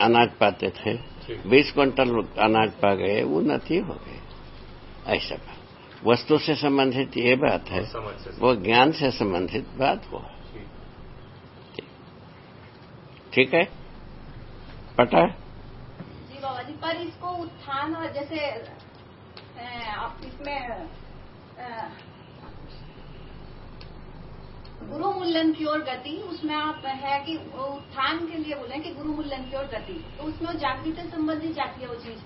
अनाज पाते थे बीस क्विंटल अनाज पा गए वो उन्नति हो गए। ऐसा बात। वस्तु से संबंधित ये बात है वो ज्ञान से संबंधित बात वो है। ठीक है? पटा जी बाबा जी पर इसको उत्थान और जैसे आप इसमें गुरु मूल्यन की ओर गति उसमें आप है कि उत्थान के लिए बोले कि गुरु मूल्यन की ओर गति। तो उसमें जागृति से संबंधित जाती है वो चीज़।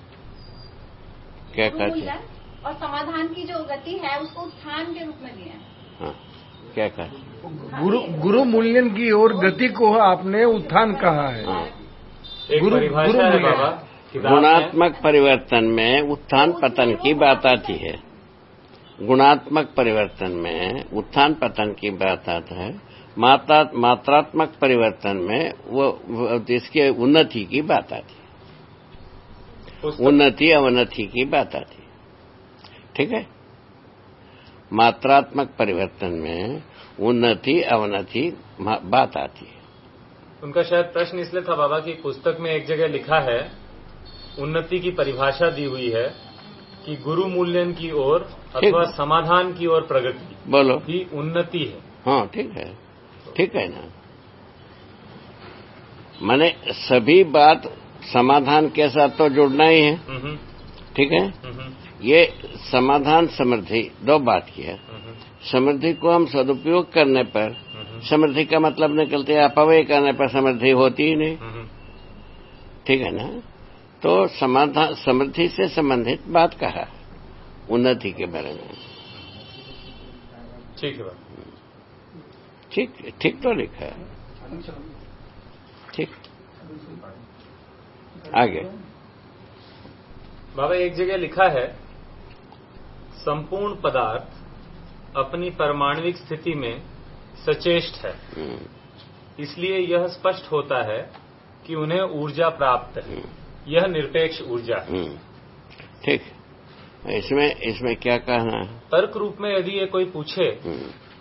क्या गुरु मूल्यन और समाधान की जो गति है उसको उत्थान के रूप में लिया हाँ, क्या कहा? गुरु गुरु मूल्यन की ओर गति को आपने उत्थान कहा है। हाँ। गुरु गुरु बाबा गुणात्मक परिवर्तन में उत्थान पतन की बात आती है। गुणात्मक परिवर्तन में उत्थान पतन की बात आता है मात्रा मात्रात्मक परिवर्तन में वो, वो इसके उन्नति की बात आती है। उन्नति अवनति की बात आती ठीक है? मात्रात्मक परिवर्तन में उन्नति अवनति बात आती है। उनका शायद प्रश्न इसलिए था बाबा कि पुस्तक में एक जगह लिखा है उन्नति की परिभाषा दी हुई है कि गुरु मूल्यन की ओर अथवा समाधान की ओर प्रगति बोलो। ही उन्नति है। हाँ ठीक है। ठीक है ना। मैंने सभी बात समाधान के साथ तो जुड़ना ही है। ठीक है? ये समाधान समृद्धि दो बात की है। समृद्धि को हम सदुपयोग करने पर समृद्धि का मतलब निकलते अपव्य करने पर समृद्धि होती ही नहीं। ठीक है ना? तो समाधान समृद्धि से संबंधित बात कहा उन्नति के बारे में। ठीक है ठीक ठीक तो लिखा है। ठीक। आगे। बाबा एक जगह लिखा है संपूर्ण पदार्थ अपनी परमाणविक स्थिति में सचेष्ट है। इसलिए यह स्पष्ट होता है कि उन्हें ऊर्जा प्राप्त है। यह निरपेक्ष ऊर्जा है। ठीक। इसमें इसमें क्या कहना है? तर्क रूप में यदि ये कोई पूछे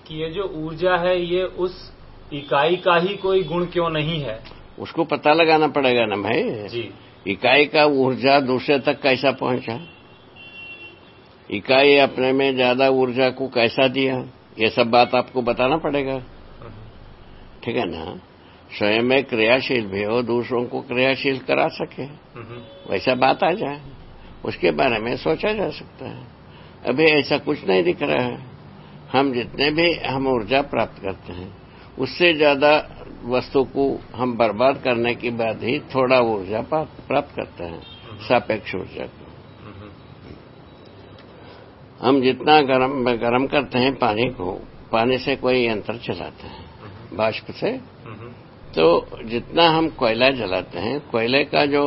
कि ये जो ऊर्जा है ये उस इकाई का ही कोई गुण क्यों नहीं है? उसको पता लगाना पड़ेगा ना भाई। जी। इकाई का ऊर्जा दूसरे तक कैसा पहुँचा? इकाई अपने में ज़्यादा ऊर्जा को कैसा दिया? ये सब बात आपको बताना पड़ेगा। ठीक है ना? स्वयं में क्रियाशील भी हो दूसरों को क्रियाशील करा सके। वैसा बात आ जाए उसके बारे में सोचा जा सकता है। अभी ऐसा कुछ नहीं दिख रहा है। हम जितने भी हम ऊर्जा प्राप्त करते हैं उससे ज़्यादा वस्तु को हम बर्बाद करने के बाद ही थोड़ा ऊर्जा प्राप्त करते हैं सापेक्ष ऊर्जा को। हम जितना गर्म गर्म करते हैं पानी को पानी से कोई यंत्र चलाते हैं बाष्प से। तो जितना हम कोयला जलाते हैं कोयले का जो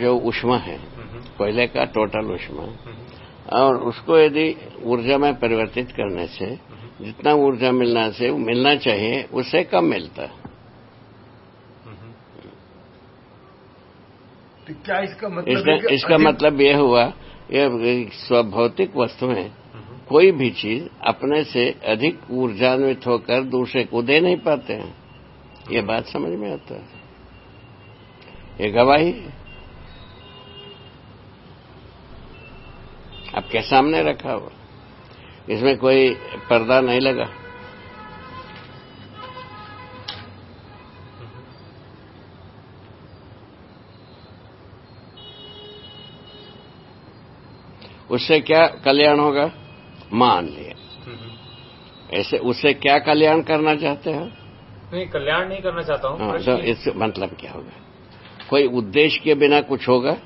जो उष्मा है कोयले का टोटल उष्मा और उसको यदि ऊर्जा में परिवर्तित करने से जितना ऊर्जा मिलना से मिलना चाहिए उससे कम मिलता है। तो क्या इसका मतलब इसका, इसका मतलब यह हुआ यह स्वभौतिक वस्तुएँ कोई भी चीज़ अपने से अधिक ऊर्जान्वित होकर दूसरे को दे नहीं पाते हैं। ये बात समझ में आता है। ये गवाही? है आपके सामने रखा हुआ। इसमें कोई पर्दा नहीं लगा। उससे क्या कल्याण होगा? मान लिया। ऐसे उससे क्या कल्याण करना चाहते हो? नहीं कल्याण नहीं करना चाहता हूँ हाँ, तो इससे मतलब क्या होगा? कोई उद्देश्य के बिना कुछ होगा?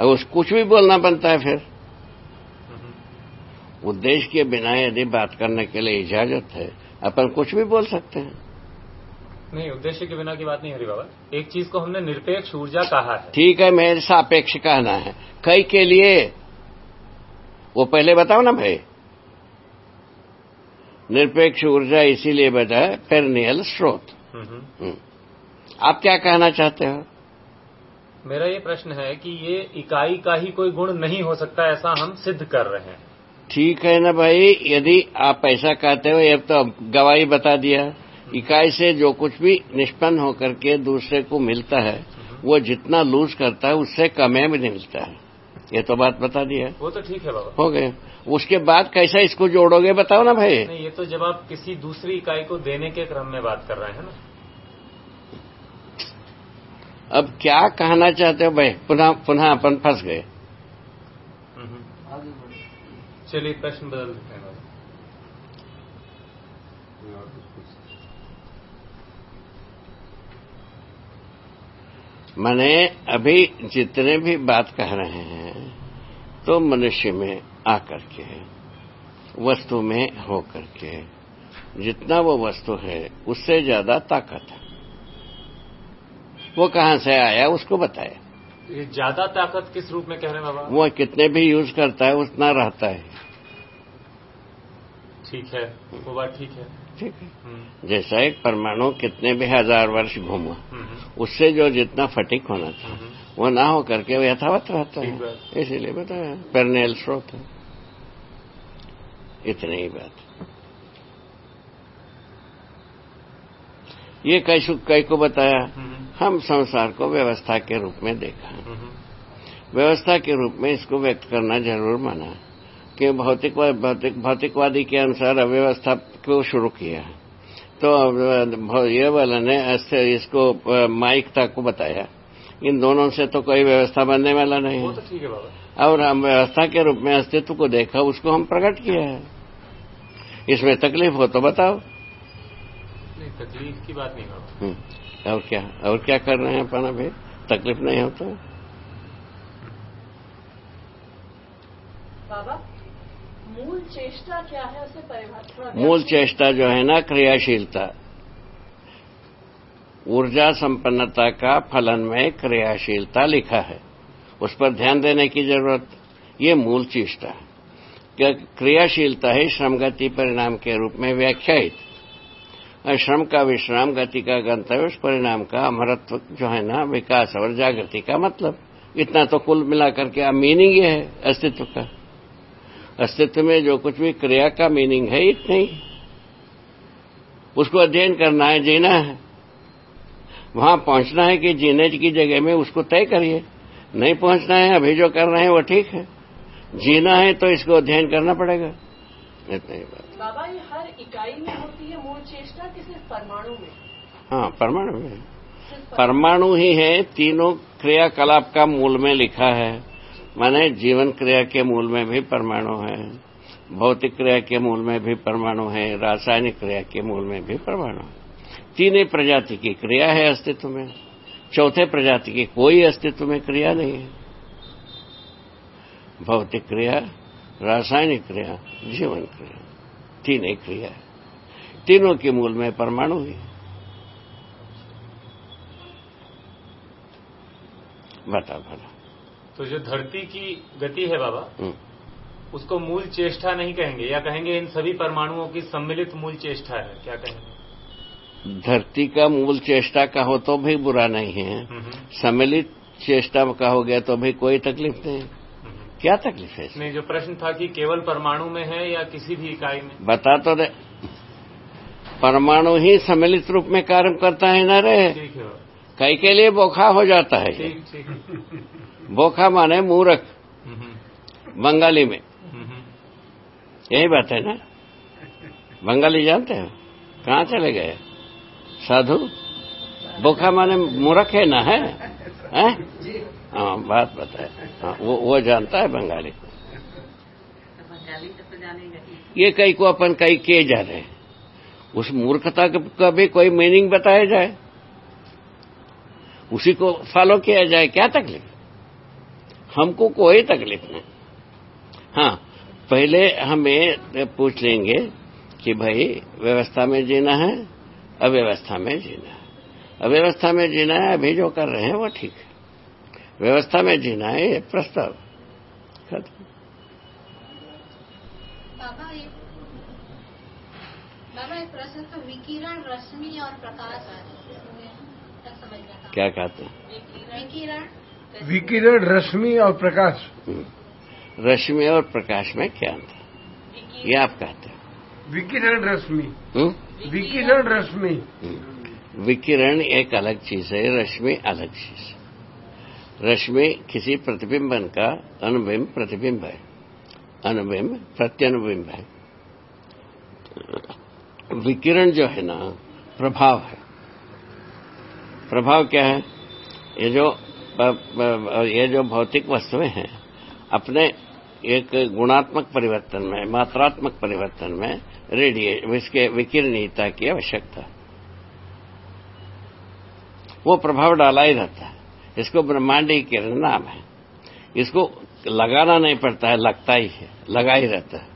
और उस कुछ भी बोलना बनता है फिर? उद्देश्य के बिना यदि बात करने के लिए इजाज़त है अपन कुछ भी बोल सकते हैं। नहीं उद्देश्य के बिना की बात नहीं हरी बाबा। एक चीज़ को हमने निरपेक्ष ऊर्जा कहा है। ठीक है मेरे सापेक्ष कहना है। कई के लिए? वो पहले बताओ ना भाई। निरपेक्ष ऊर्जा इसीलिए बता पेरनियल स्रोत। आप क्या कहना चाहते हो? मेरा ये प्रश्न है कि ये इकाई का ही कोई गुण नहीं हो सकता ऐसा हम सिद्ध कर रहे हैं। ठीक है ना भाई यदि आप ऐसा कहते हो ये तो गवाही बता दिया। इकाई से जो कुछ भी निष्पन्न होकर के दूसरे को मिलता है वो जितना लूज करता है उससे कमे भी नहीं मिलता है। ये तो बात बता दिया वो तो ठीक है बाबा। हो गए। उसके बाद कैसा इसको जोड़ोगे बताओ ना भाई। नहीं ये तो जब आप किसी दूसरी इकाई को देने के क्रम में बात कर रहे हैं ना। अब क्या कहना चाहते हो भाई? पुनः पुनः अपन फंस गए। हम्म। चलिए प्रश्न बदल देते हैं बाबा मैंने अभी जितने भी बात कह रहे हैं तो मनुष्य में आकर के वस्तु में हो करके जितना वो वस्तु है उससे ज़्यादा ताकत है। वो कहाँ से आया उसको बताए। ये ज़्यादा ताकत किस रूप में कह रहे हैं बाबा? वो कितने भी यूज़ करता है उतना रहता है। ठीक है वो बात ठीक है। ठीक है। हम्म, जैसा एक परमाणु कितने भी हज़ार वर्ष घूमा हम्म, उससे जो जितना फटिक होना था हम्म, वो ना हो करके वो यथावत रहता है। इसीलिए बताया पेरनेल स्रोत है। इतनी ही बात। ये कैसु कई को बताया हम संसार को व्यवस्था के रूप में देखा। व्यवस्था के रूप में इसको व्यक्त करना ज़रूर माना। कि भौतिक भौतिक भौतिकवादी के अनुसार अव्यवस्था को शुरू किया। तो ये वाला ने इसको माइकता को बताया। इन दोनों से तो कोई व्यवस्था बनने वाला नहीं है। तो और हम व्यवस्था के रूप में अस्तित्व को देखा उसको हम प्रकट किया है। इसमें तकलीफ़ हो तो बताओ। नहीं तकलीफ़ की बात नहीं हम्म, और क्या और क्या कर रहे हैं अपन अभी? तकलीफ़ नहीं हो बाबा, मूल चेष्टा क्या है उसे परिभाषा मूल चेष्टा जो है ना, क्रियाशीलता। ऊर्जा संपन्नता का फलन में क्रियाशीलता लिखा है। उस पर ध्यान देने की ज़रूरत, ये मूल चेष्टा है। क्रियाशीलता है श्रम गति परिणाम के रूप में व्याख्यायित? श्रम का विश्राम, गति का गंतव्य, उस परिणाम का अमरत्व जो है ना, विकास और जागृति का मतलब। इतना तो कुल मिलाकर के अब मीनिंग ये है, अस्तित्व का। अस्तित्व में जो कुछ भी क्रिया का मीनिंग है इतना ही। उसको अध्ययन करना है जीना है। वहाँ पहुँचना है कि जीने की जगह में उसको तय करिए। नहीं पहुँचना है अभी जो कर रहे हैं वो ठीक है। जीना है तो इसको अध्ययन करना पड़ेगा। इतना ही बात। बाबा ये हर इकाई में होती है मूल चेष्टा कि सिर्फ़ परमाणु में? हाँ परमाणु में। परमाणु ही है तीनों क्रियाकलाप का मूल में लिखा है। माने जीवन क्रिया के मूल में भी परमाणु है, भौतिक क्रिया के मूल में भी परमाणु है, रासायनिक क्रिया के मूल में भी परमाणु है। तीन ही प्रजाति की क्रिया है अस्तित्व में। चौथे प्रजाति की कोई अस्तित्व में क्रिया नहीं है। भौतिक क्रिया, रासायनिक क्रिया, जीवन क्रिया, तीन ही क्रिया है। तीनों के मूल में परमाणु ही बता भला तो जो धरती की गति है बाबा हम्म। उसको मूल चेष्टा नहीं कहेंगे। या कहेंगे इन सभी परमाणुओं की सम्मिलित मूल चेष्टा है। क्या कहेंगे? धरती का मूल चेष्टा कहो तो भी बुरा नहीं है। हम्म, सम्मिलित चेष्टा कहोगे तो भी कोई तकलीफ़ नहीं। हम्म। क्या तकलीफ़ है? नहीं जो प्रश्न था कि केवल परमाणु में है या किसी भी इकाई में? बता तो दे। परमाणु ही सम्मिलित रूप में कार्य करता है न रहे है। कई के लिए बोखा हो जाता है ठीक ठीक। बोखा माने मूर्ख। बंगाली में। यही बात है ना? बंगाली जानते हो? कहाँ चले गए? साधु? बोखा माने मूर्ख है ना है? हैं? हाँ बात बताए। हाँ वो वो जानता है बंगाली। ये कई को अपन कई किए जा रहे हैं। उस मूर्खता का भी कोई मीनिंग बताया जाए? उसी को फॉलो किया जाए, क्या तकलीफ़? हमको कोई तकलीफ़ नहीं हाँ पहले हमें पूछ लेंगे कि भाई, व्यवस्था में जीना है, अव्यवस्था में जीना है। अव्यवस्था में जीना है, अभी जो कर रहे हैं वो ठीक है। व्यवस्था में जीना है, ये प्रस्ताव। खत्म। बाबा, ये प्रश्न तो विकिरण, रश्मि और प्रकाश आता क्या कहते हैं? विकिरण। विकिरण रश्मि और प्रकाश। हम्म। रश्मि और प्रकाश में क्या अंतर ये आप कहते हैं। विकिरण रश्मि। हम्म? विकिरण रश्मि। विकिरण एक अलग चीज़ है रश्मि अलग चीज़ है। रश्मि किसी प्रतिबिंबन का अनुबिंब प्रतिबिंब है। अनुबिंब प्रत्यनुबिंब है। विकिरण जो है ना प्रभाव है। प्रभाव क्या है? ये जो ये जो भौतिक वस्तुएँ हैं, अपने एक गुणात्मक परिवर्तन में, मात्रात्मक परिवर्तन में रेडिए इसके विकिरणीयता की आवश्यकता। वो प्रभाव डाला ही रहता है। इसको ब्रह्मांडी किरण नाम है। इसको लगाना नहीं पड़ता है, लगता ही है, लगा ही रहता है।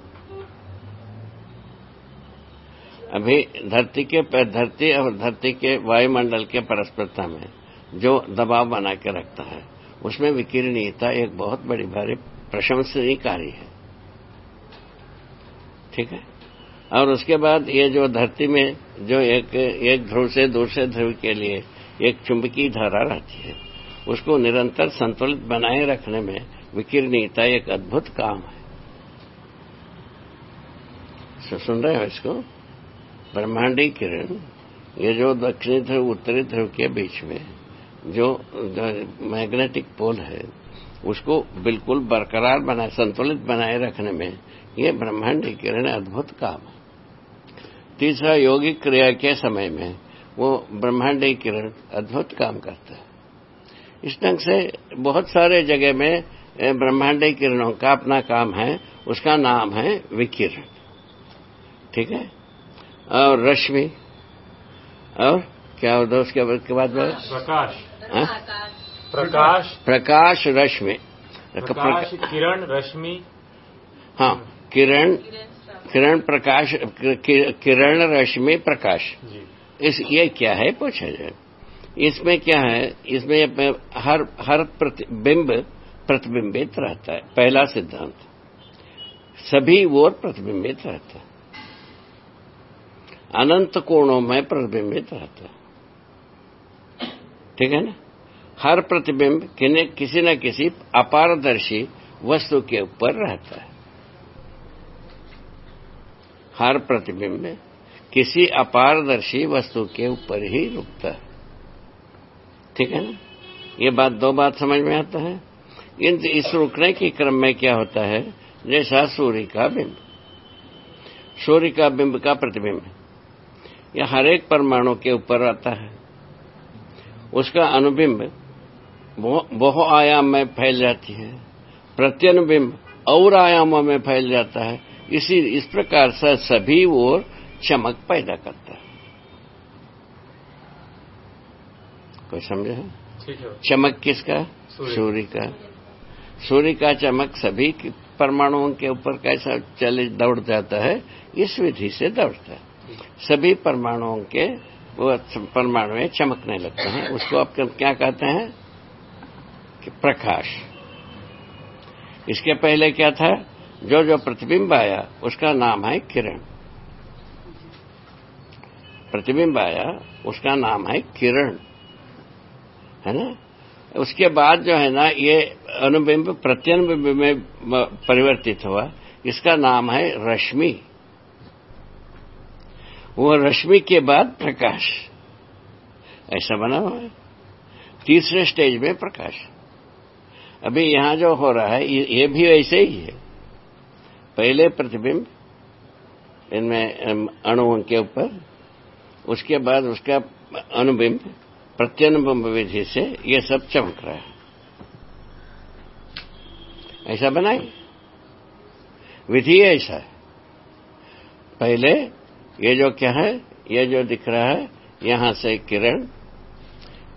अभी धरती के धरती और धरती के वायुमंडल के परस्परता में जो दबाव बना के रखता है, उसमें विकिरणीयता एक बहुत बड़ी भारी प्रशंसनीय कार्य है। ठीक है? और उसके बाद ये जो धरती में जो एक एक ध्रुव से दूसरे ध्रुव के लिए एक चुंबकीय धारा रहती है, उसको निरंतर संतुलित बनाए रखने में विकिरणीयता एक अद्भुत काम है। सुन रहे हो इसको? ब्रह्मांडी किरण, ये जो दक्षिणी ध्रुव उत्तरी ध्रुव के बीच में, जो मैग्नेटिक पोल है, उसको बिल्कुल बरकरार बनाए, संतुलित बनाए रखने में, ये ब्रह्मांडी किरण अद्भुत काम है। तीसरा योगिक क्रिया के समय में, वो ब्रह्मांडी किरण अद्भुत काम करता है। इस ढंग से बहुत सारे जगह में ब्रह्मांडी किरणों का अपना काम है, उसका नाम है विकिरण। ठीक है? और रश्मि। और क्या होता है उसके बाद प्रकाश। हाँ? प्रकाश। प्रकाश रश्मि। प्रकाश किरण रश्मि। हाँ किरण किरण प्रकाश किरण रश्मि प्रकाश। इस ये क्या है? पूछा जाए। इसमें क्या है? इसमें हर हर प्रतिबिंब प्रतिबिंबित रहता है। पहला सिद्धांत। सभी ओर प्रतिबिंबित रहता है। अनंत कोणों में प्रतिबिंबित रहता है। ठीक है ना? हर प्रतिबिंब किसी न किसी अपारदर्शी वस्तु के ऊपर रहता है। हर प्रतिबिंब किसी अपारदर्शी वस्तु के ऊपर ही रुकता है। ठीक है ना? ये बात दो बात समझ में आता है? इन इस रुकने के क्रम में क्या होता है? जैसा सूर्य का बिंब। सूर्य का बिंब का प्रतिबिंब यह हर एक परमाणु के ऊपर आता है। उसका अनुबिंब बहु आयाम में फैल जाती है। प्रत्यनुबिंब और आयामों में फैल जाता है। इसी इस प्रकार से सभी ओर चमक पैदा करता है। कोई समझे? है। चमक किसका? सूर्य। सूर्य का। सूर्य का चमक सभी परमाणुओं के ऊपर कैसा चले दौड़ जाता है इस विधि से दौड़ता है। सभी परमाणुओं के, वो परमाणु चमकने लगते हैं। उसको आप क्या कहते हैं? कि प्रकाश। इसके पहले क्या था? जो जो प्रतिबिंब आया, उसका नाम है किरण। प्रतिबिंब आया, उसका नाम है किरण। है ना? उसके बाद जो है ना, ये अनुबिंब, प्रत्यनुबिंब में परिवर्तित हुआ। इसका नाम है रश्मि। वो रश्मि के बाद प्रकाश। ऐसा बना हुआ है। तीसरे स्टेज में प्रकाश। अभी यहाँ जो हो रहा है, ये भी ऐसे ही है। पहले प्रतिबिंब, इनमें अणुओं के ऊपर, उसके बाद उसका अनुबिंब, प्रत्यनुबिंब विधि से ये सब चमक रहा है। ऐसा बनाए विधि ऐसा है। पहले ये जो क्या है ये जो दिख रहा है यहाँ से किरण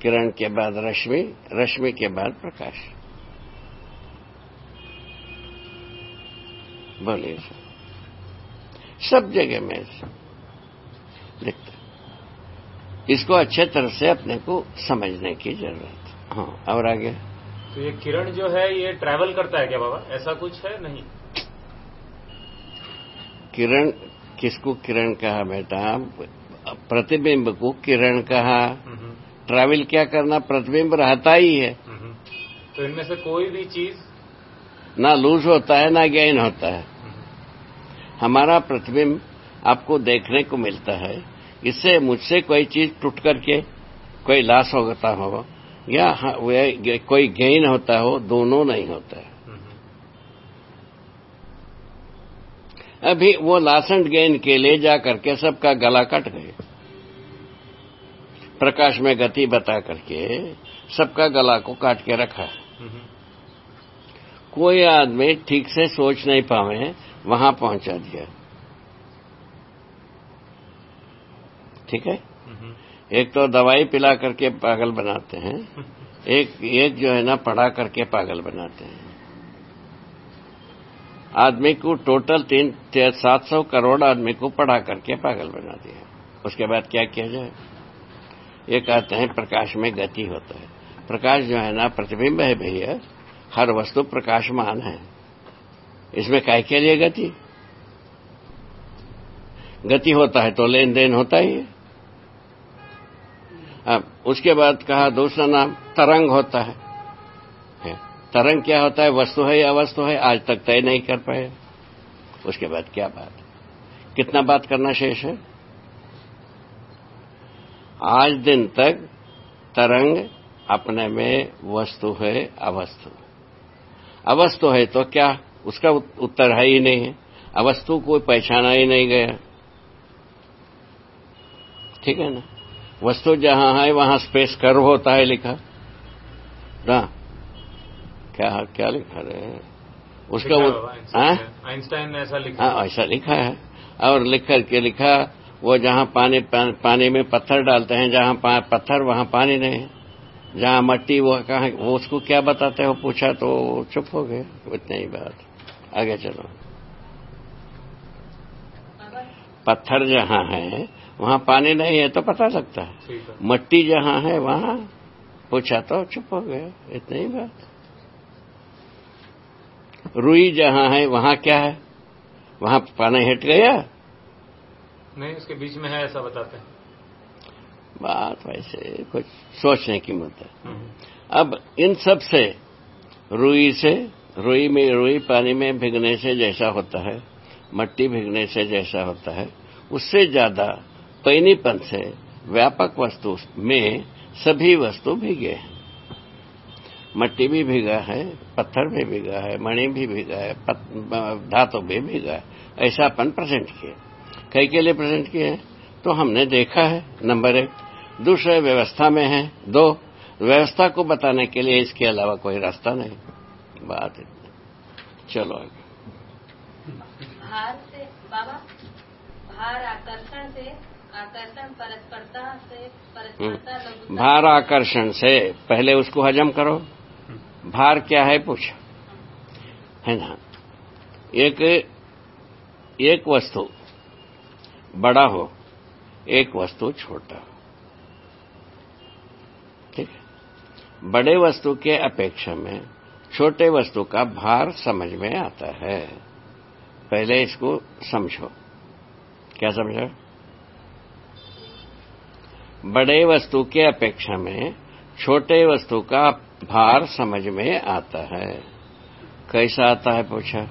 किरण के बाद रश्मि रश्मि के बाद प्रकाश। बोलिए सब जगह में दिखता इसको अच्छे तरह से अपने को समझने की ज़रूरत। है हाँ और आगे। तो ये किरण जो है ये ट्रैवल करता है क्या बाबा? ऐसा कुछ है? नहीं। किरण किसको किरण कहा बेटा? प्रतिबिंब को किरण कहा। ट्रैवल क्या करना? प्रतिबिंब रहता ही है। तो इनमें से कोई भी चीज़ ना लूज होता है ना गेन होता है। हमारा प्रतिबिंब आपको देखने को मिलता है। इससे मुझसे कोई चीज़ टूट करके कोई लाश होता हो या हाँ, कोई गेन होता हो दोनों नहीं होता है। अभी वो लास एंड गेन के लिए जा करके सबका गला कट गए। प्रकाश में गति बता करके सबका गला को काट के रखा। कोई आदमी ठीक से सोच नहीं पावे, वहाँ पहुँचा दिया। ठीक है? एक तो दवाई पिला करके पागल बनाते हैं, एक एक जो है ना पढ़ा करके पागल बनाते हैं। आदमी को टोटल तीन सात सौ करोड़ आदमी को पढ़ा करके पागल बना दिया उसके बाद क्या किया जाए? ये कहते हैं, प्रकाश में गति होता है। प्रकाश जो है ना, प्रतिबिंब है भैया। हर वस्तु प्रकाशमान है। इसमें काय के लिए गति? गति होता है तो लेन देन होता ही है। अब उसके बाद कहा दूसरा नाम, तरंग होता है है। तरंग क्या होता है? वस्तु है या अवस्तु है? आज तक तय नहीं कर पाए। उसके बाद क्या बात? कितना बात करना शेष है? आज दिन तक तरंग अपने में वस्तु है, अवस्तु। अवस्तु है तो क्या? उसका उत्तर है ही नहीं। है अवस्तु को पहचाना ही नहीं गया। ठीक है ना? वस्तु जहाँ है, वहाँ स्पेस कर्व होता है लिखा। ना? क्या क्या लिखा रहे उसका हाँ? आइंस्टाइन ने ऐसा लिखा हाँ ऐसा लिखा है। और लिख करके लिखा वो जहाँ पानी पानी में पत्थर डालते हैं जहाँ पत्थर वहाँ पानी नहीं है। जहाँ मट्टी वो कहा वो उसको क्या बताते हो? पूछा तो चुप हो गए। इतनी ही बात। आगे चलो। पत्थर जहाँ है वहाँ पानी नहीं है तो पता लगता है। मट्टी जहाँ है वहाँ। पूछा तो चुप हो गए। इतनी ही बात। रुई जहाँ है वहाँ क्या है? वहाँ पानी हट गया? नहीं उसके बीच में है ऐसा बताते हैं। बात वैसे कुछ सोचने की मुद्दा अब इन सबसे रुई से रुई में रुई पानी में भिगने से जैसा होता है मट्टी भिगने से जैसा होता है उससे ज़्यादा पैनीपन से व्यापक वस्तु में सभी वस्तु भीगे हैं। मट्टी भी भीगा है पत्थर भी भीगा है मणि भी भीगा है धातु भी भीगा है। ऐसा अपन प्रेजेंट किए। कई के लिए प्रेजेंट किए हैं? तो हमने देखा है नंबर एक। दूसरे व्यवस्था में है दो। व्यवस्था को बताने के लिए इसके अलावा कोई रास्ता नहीं। बात इतनी चलो आगे। भार से बाबा भार आकर्षण से आकर्षण परस्परता से परस्परता भार आकर्षण से पहले उसको हजम करो। भार क्या है पूछो। है ना? एक एक वस्तु बड़ा हो, एक वस्तु छोटा हो। ठीक है? बड़े वस्तु के अपेक्षा में छोटे वस्तु का भार समझ में आता है। पहले इसको समझो। क्या समझो? बड़े वस्तु के अपेक्षा में छोटे वस्तु का भार समझ में आता है। कैसा आता है पूछा?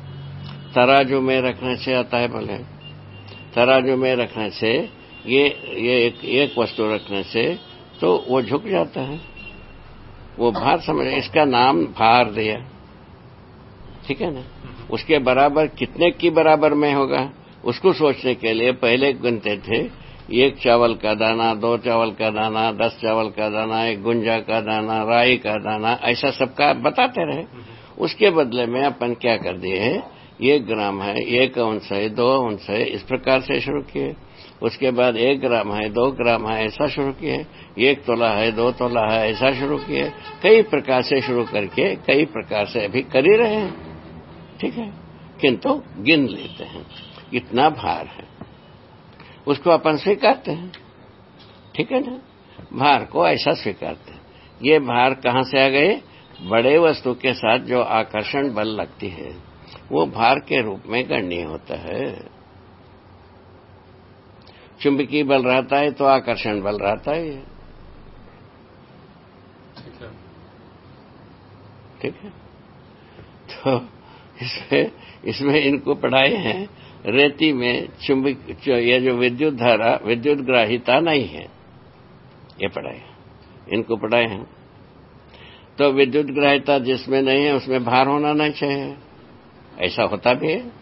तराजू में रखने से आता है बोले। तराजू में रखने से ये ये एक, एक वस्तु रखने से तो वो झुक जाता है। वो भार समझ इसका नाम भार दिया। ठीक है ना? उसके बराबर कितने की बराबर में होगा? उसको सोचने के लिए पहले गिनते थे एक चावल का दाना, दो चावल का दाना, दस चावल का दाना, एक गुंजा का दाना, राई का दाना, ऐसा सबका बताते रहे। उसके बदले में अपन क्या कर दिए है? एक ग्राम है, एक अंश है, दो अंश है, इस प्रकार से शुरू किए। उसके बाद एक ग्राम है, दो ग्राम है, ऐसा शुरू किए। एक तोला है, दो तोला है, ऐसा शुरू किए। कई प्रकार से शुरू करके, कई प्रकार से अभी कर ही रहे हैं। ठीक है? किंतु गिन लेते हैं। इतना भार है। उसको अपन स्वीकारते हैं। ठीक है ना? भार को ऐसा स्वीकारते हैं। ये भार कहाँ से आ गए? बड़े वस्तु के साथ जो आकर्षण बल लगती है वो भार के रूप में गण्य होता है। चुंबकीय बल रहता है तो आकर्षण बल रहता है। ठीक है। तो इसमें इसमें इनको पढ़ाए हैं रेती में चुंबक ये जो विद्युत धारा, विद्युत ग्राहिता नहीं है। ये पढ़ाए इनको पढ़ाए हैं। तो विद्युत ग्राहिता जिसमें नहीं है, उसमें भार होना नहीं चाहिए। ऐसा होता भी है।